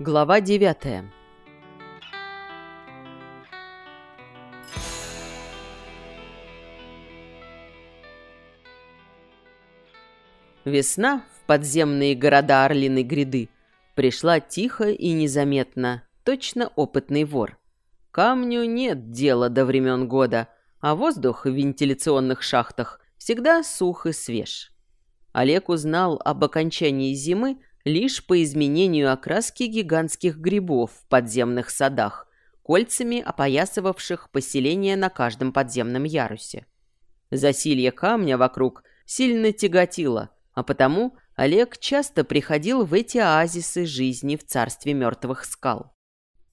Глава девятая Весна в подземные города Орлиной гряды пришла тихо и незаметно, точно опытный вор. Камню нет дела до времен года, а воздух в вентиляционных шахтах всегда сух и свеж. Олег узнал об окончании зимы лишь по изменению окраски гигантских грибов в подземных садах, кольцами опоясывавших поселение на каждом подземном ярусе. Засилье камня вокруг сильно тяготило, а потому Олег часто приходил в эти оазисы жизни в царстве мертвых скал.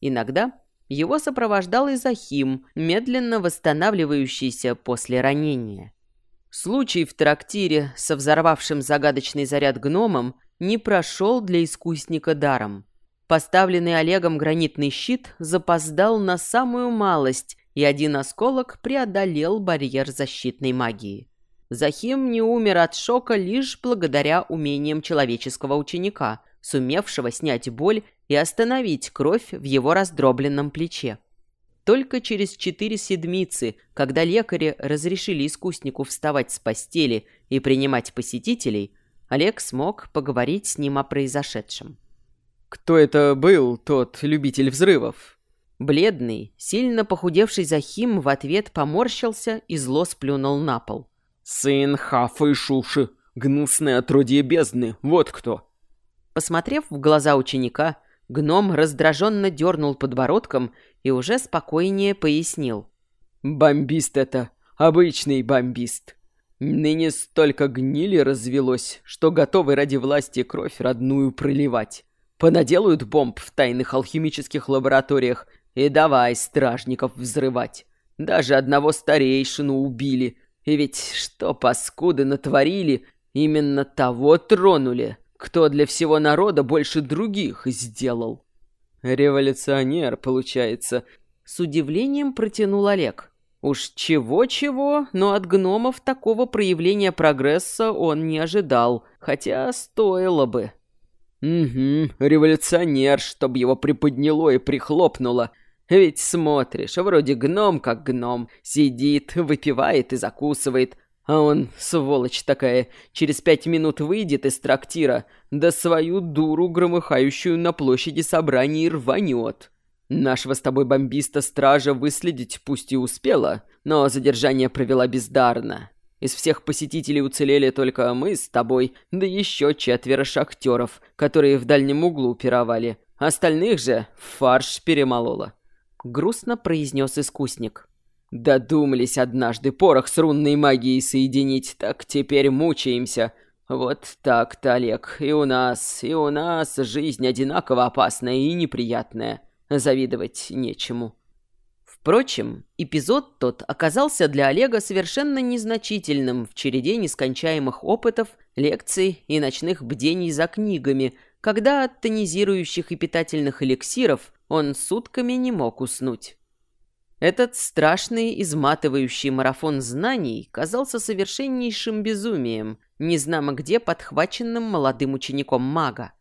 Иногда его сопровождал и Захим, медленно восстанавливающийся после ранения. Случай в трактире со взорвавшим загадочный заряд гномом не прошел для искусника даром. Поставленный Олегом гранитный щит запоздал на самую малость, и один осколок преодолел барьер защитной магии. Захим не умер от шока лишь благодаря умениям человеческого ученика, сумевшего снять боль и остановить кровь в его раздробленном плече. Только через четыре седмицы, когда лекари разрешили искуснику вставать с постели и принимать посетителей, Олег смог поговорить с ним о произошедшем. «Кто это был, тот любитель взрывов?» Бледный, сильно похудевший Захим в ответ поморщился и зло сплюнул на пол. «Сын Хафа и Шуши, гнусное отродье бездны, вот кто!» Посмотрев в глаза ученика, гном раздраженно дернул подбородком и уже спокойнее пояснил. «Бомбист это, обычный бомбист. Ныне столько гнили развелось, что готовы ради власти кровь родную проливать. Понаделают бомб в тайных алхимических лабораториях и давай стражников взрывать. Даже одного старейшину убили. И ведь что паскуды натворили, именно того тронули, кто для всего народа больше других сделал. Революционер, получается. С удивлением протянул Олег. Уж чего-чего, но от гномов такого проявления прогресса он не ожидал, хотя стоило бы. «Угу, революционер, чтобы его приподняло и прихлопнуло. Ведь смотришь, вроде гном как гном, сидит, выпивает и закусывает, а он, сволочь такая, через пять минут выйдет из трактира, да свою дуру, громыхающую на площади собраний, рванет. Нашего с тобой бомбиста-стража выследить пусть и успела, но задержание провела бездарно. Из всех посетителей уцелели только мы с тобой, да еще четверо шахтеров, которые в дальнем углу пировали. Остальных же фарш перемолола. Грустно произнес искусник. Додумались однажды порох с рунной магией соединить, так теперь мучаемся. Вот так-то, Олег, и у нас, и у нас жизнь одинаково опасная и неприятная. Завидовать нечему. Впрочем, эпизод тот оказался для Олега совершенно незначительным в череде нескончаемых опытов, лекций и ночных бдений за книгами, когда от тонизирующих и питательных эликсиров он сутками не мог уснуть. Этот страшный, изматывающий марафон знаний казался совершеннейшим безумием, незнамо где подхваченным молодым учеником мага.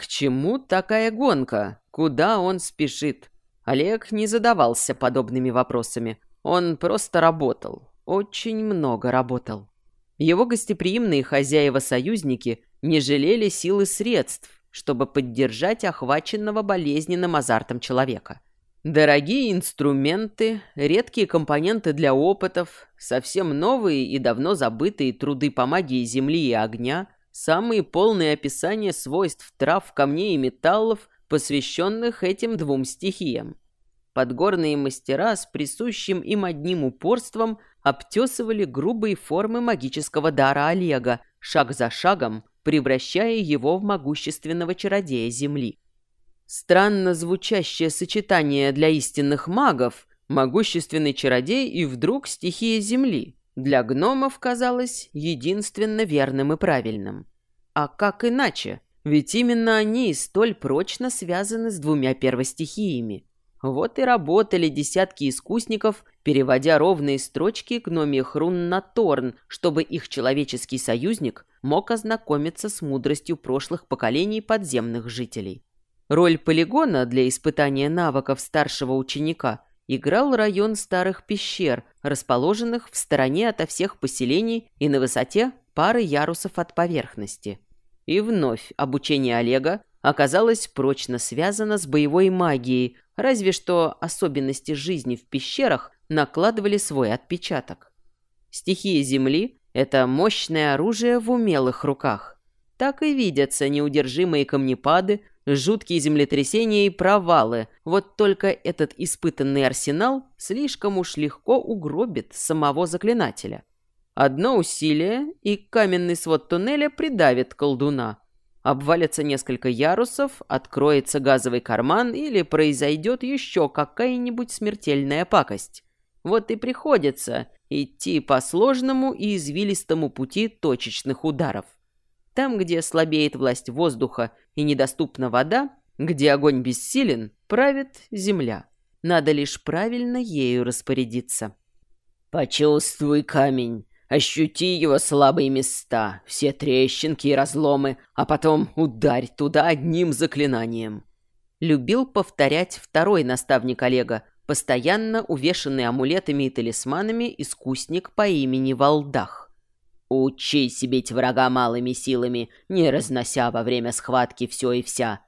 К чему такая гонка? Куда он спешит? Олег не задавался подобными вопросами. Он просто работал. Очень много работал. Его гостеприимные хозяева-союзники не жалели сил и средств, чтобы поддержать охваченного болезненным азартом человека – Дорогие инструменты, редкие компоненты для опытов, совсем новые и давно забытые труды по магии земли и огня, самые полные описания свойств трав, камней и металлов, посвященных этим двум стихиям. Подгорные мастера с присущим им одним упорством обтесывали грубые формы магического дара Олега, шаг за шагом превращая его в могущественного чародея земли. Странно звучащее сочетание для истинных магов, могущественный чародей и вдруг стихия земли. Для гномов казалось единственно верным и правильным. А как иначе? Ведь именно они столь прочно связаны с двумя первостихиями. Вот и работали десятки искусников, переводя ровные строчки гномьих рун на Торн, чтобы их человеческий союзник мог ознакомиться с мудростью прошлых поколений подземных жителей. Роль полигона для испытания навыков старшего ученика играл район старых пещер, расположенных в стороне ото всех поселений и на высоте пары ярусов от поверхности. И вновь обучение Олега оказалось прочно связано с боевой магией, разве что особенности жизни в пещерах накладывали свой отпечаток. Стихия Земли – это мощное оружие в умелых руках. Так и видятся неудержимые камнепады, жуткие землетрясения и провалы. Вот только этот испытанный арсенал слишком уж легко угробит самого заклинателя. Одно усилие, и каменный свод туннеля придавит колдуна. Обвалится несколько ярусов, откроется газовый карман или произойдет еще какая-нибудь смертельная пакость. Вот и приходится идти по сложному и извилистому пути точечных ударов. Там, где слабеет власть воздуха и недоступна вода, где огонь бессилен, правит земля. Надо лишь правильно ею распорядиться. «Почувствуй камень, ощути его слабые места, все трещинки и разломы, а потом ударь туда одним заклинанием». Любил повторять второй наставник Олега, постоянно увешанный амулетами и талисманами искусник по имени Валдах. Учись бить врага малыми силами, не разнося во время схватки все и вся.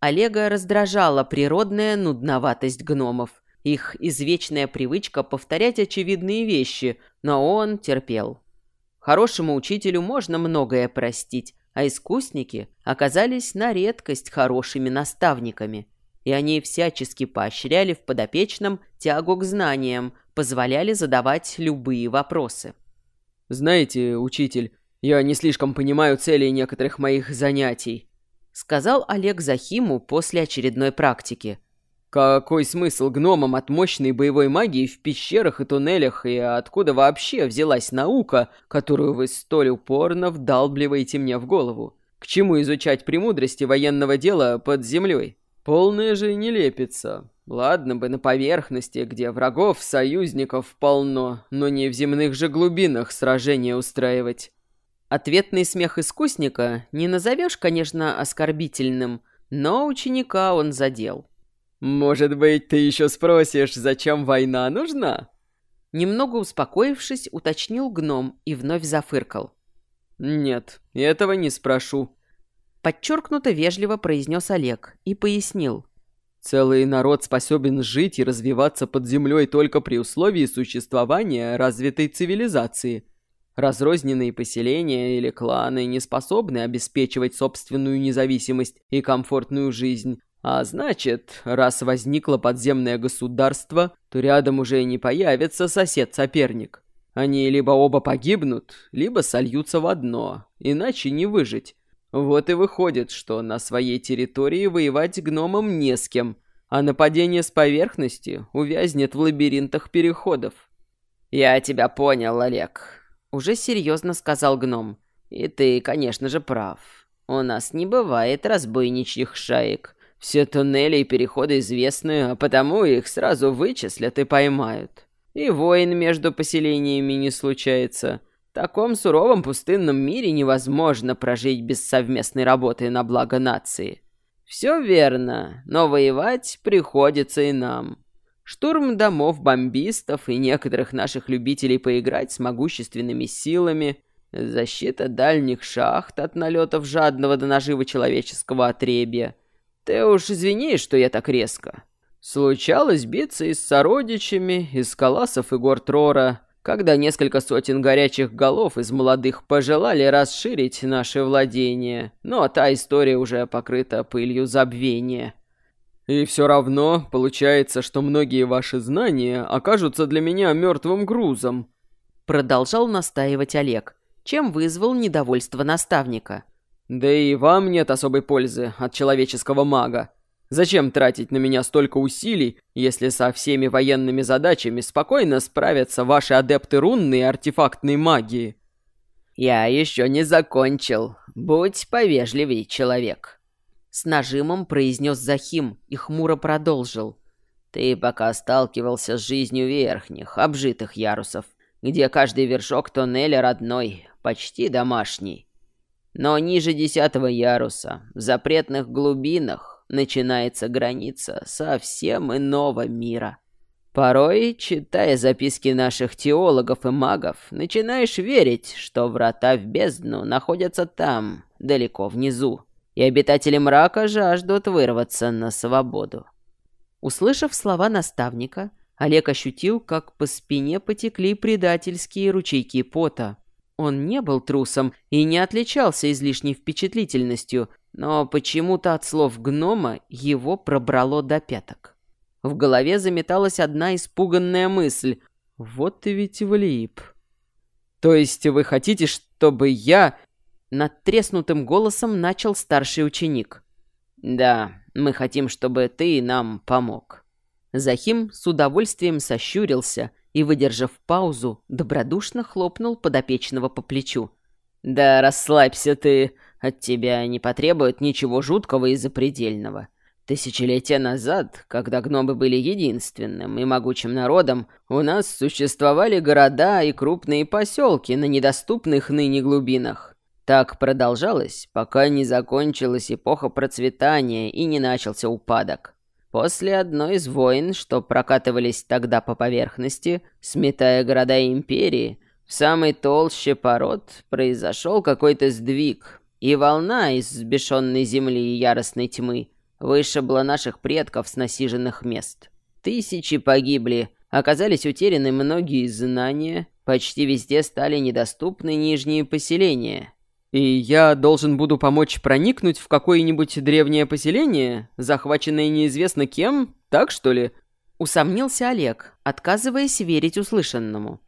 Олега раздражала природная нудноватость гномов, их извечная привычка повторять очевидные вещи, но он терпел. Хорошему учителю можно многое простить, а искусники оказались на редкость хорошими наставниками. И они всячески поощряли в подопечном тягу к знаниям, позволяли задавать любые вопросы. «Знаете, учитель, я не слишком понимаю цели некоторых моих занятий», сказал Олег Захиму после очередной практики. «Какой смысл гномам от мощной боевой магии в пещерах и туннелях, и откуда вообще взялась наука, которую вы столь упорно вдалбливаете мне в голову? К чему изучать премудрости военного дела под землей? Полная же нелепица. Ладно бы на поверхности, где врагов, союзников полно, но не в земных же глубинах сражения устраивать. Ответный смех искусника не назовешь, конечно, оскорбительным, но ученика он задел. «Может быть, ты еще спросишь, зачем война нужна?» Немного успокоившись, уточнил гном и вновь зафыркал. «Нет, этого не спрошу», — подчеркнуто вежливо произнес Олег и пояснил. Целый народ способен жить и развиваться под землей только при условии существования развитой цивилизации. Разрозненные поселения или кланы не способны обеспечивать собственную независимость и комфортную жизнь, а значит, раз возникло подземное государство, то рядом уже не появится сосед-соперник. Они либо оба погибнут, либо сольются в одно, иначе не выжить. Вот и выходит, что на своей территории воевать гномам не с кем, а нападение с поверхности увязнет в лабиринтах переходов. «Я тебя понял, Олег», — уже серьезно сказал гном. «И ты, конечно же, прав. У нас не бывает разбойничьих шаек. Все туннели и переходы известны, а потому их сразу вычислят и поймают. И войн между поселениями не случается таком суровом пустынном мире невозможно прожить без совместной работы на благо нации. Все верно, но воевать приходится и нам. Штурм домов бомбистов и некоторых наших любителей поиграть с могущественными силами, защита дальних шахт от налетов жадного до наживы человеческого отребья. Ты уж извини, что я так резко. Случалось биться и с сородичами, из Каласов и гор Трора, когда несколько сотен горячих голов из молодых пожелали расширить наши владения, но та история уже покрыта пылью забвения. И все равно получается, что многие ваши знания окажутся для меня мертвым грузом. Продолжал настаивать Олег, чем вызвал недовольство наставника. Да и вам нет особой пользы от человеческого мага. Зачем тратить на меня столько усилий, если со всеми военными задачами спокойно справятся ваши адепты рунной и артефактной магии? Я еще не закончил. Будь повежливей, человек. С нажимом произнес Захим и хмуро продолжил. Ты пока сталкивался с жизнью верхних, обжитых ярусов, где каждый вершок тоннеля родной, почти домашний. Но ниже десятого яруса, в запретных глубинах, начинается граница совсем иного мира. Порой, читая записки наших теологов и магов, начинаешь верить, что врата в бездну находятся там, далеко внизу, и обитатели мрака жаждут вырваться на свободу. Услышав слова наставника, Олег ощутил, как по спине потекли предательские ручейки пота. Он не был трусом и не отличался излишней впечатлительностью, но почему-то от слов гнома его пробрало до пяток. В голове заметалась одна испуганная мысль. «Вот ты ведь влип». «То есть вы хотите, чтобы я...» Над треснутым голосом начал старший ученик. «Да, мы хотим, чтобы ты нам помог». Захим с удовольствием сощурился и, выдержав паузу, добродушно хлопнул подопечного по плечу. «Да расслабься ты, от тебя не потребует ничего жуткого и запредельного. Тысячелетия назад, когда гномы были единственным и могучим народом, у нас существовали города и крупные поселки на недоступных ныне глубинах. Так продолжалось, пока не закончилась эпоха процветания и не начался упадок. После одной из войн, что прокатывались тогда по поверхности, сметая города и империи, в самой толще пород произошел какой-то сдвиг, и волна из сбешенной земли и яростной тьмы вышибла наших предков с насиженных мест. Тысячи погибли, оказались утеряны многие знания, почти везде стали недоступны нижние поселения, «И я должен буду помочь проникнуть в какое-нибудь древнее поселение, захваченное неизвестно кем, так что ли?» Усомнился Олег, отказываясь верить услышанному.